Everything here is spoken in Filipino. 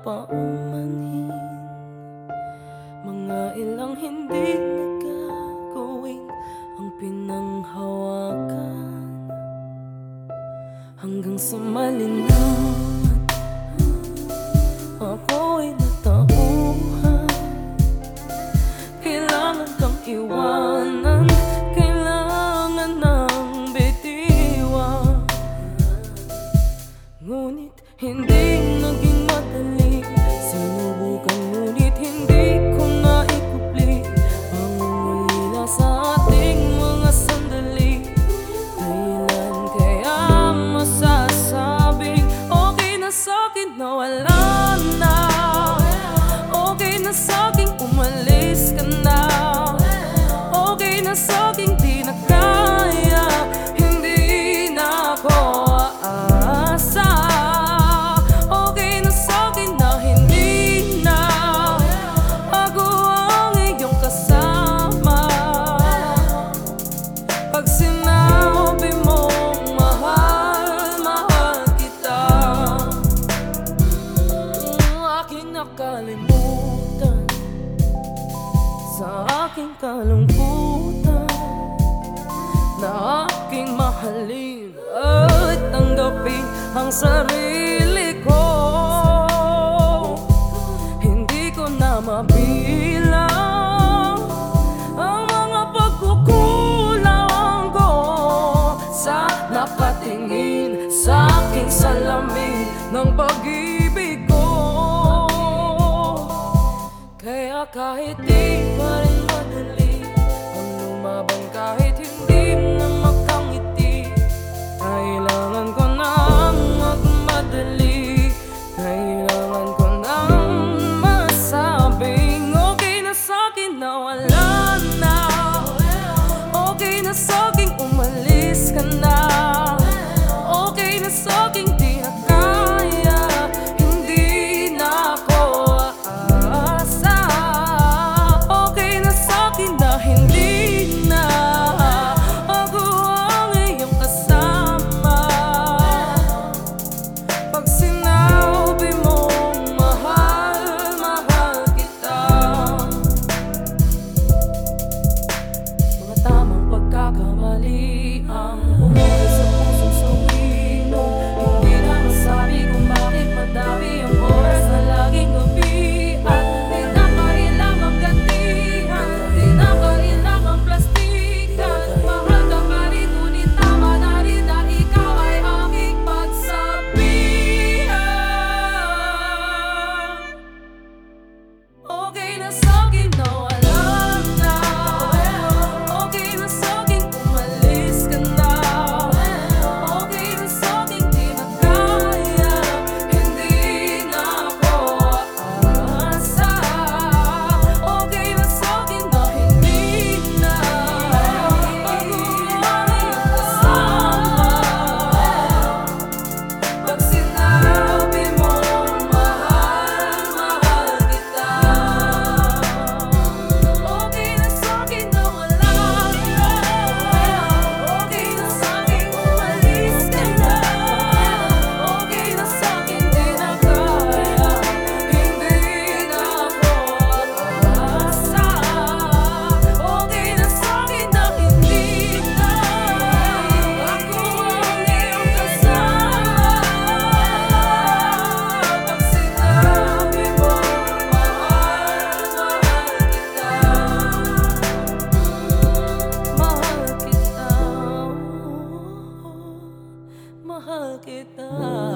paumanhin Mga ilang hindi nagagawin ang pinanghawakan. Hanggang sa malinawan Ako'y natauhan. Kailangan kang iwanan Kailangan ng bitiwa Ngunit hindi naging madali eh. Sinubukan ngunit hindi ko naikupli Pangungulila sa ating mga sandali. Kailan kaya masasabing Okay na sa'kin na wala na? Okay na sa'kin aking kalungkutan Na aking mahalin At tanggapin ang sarili ko. Hindi ko na mabilang Ang mga pagkukulang ko. Sana patingin sa aking salamin Ng pag ko. Kaya kahit di はけた。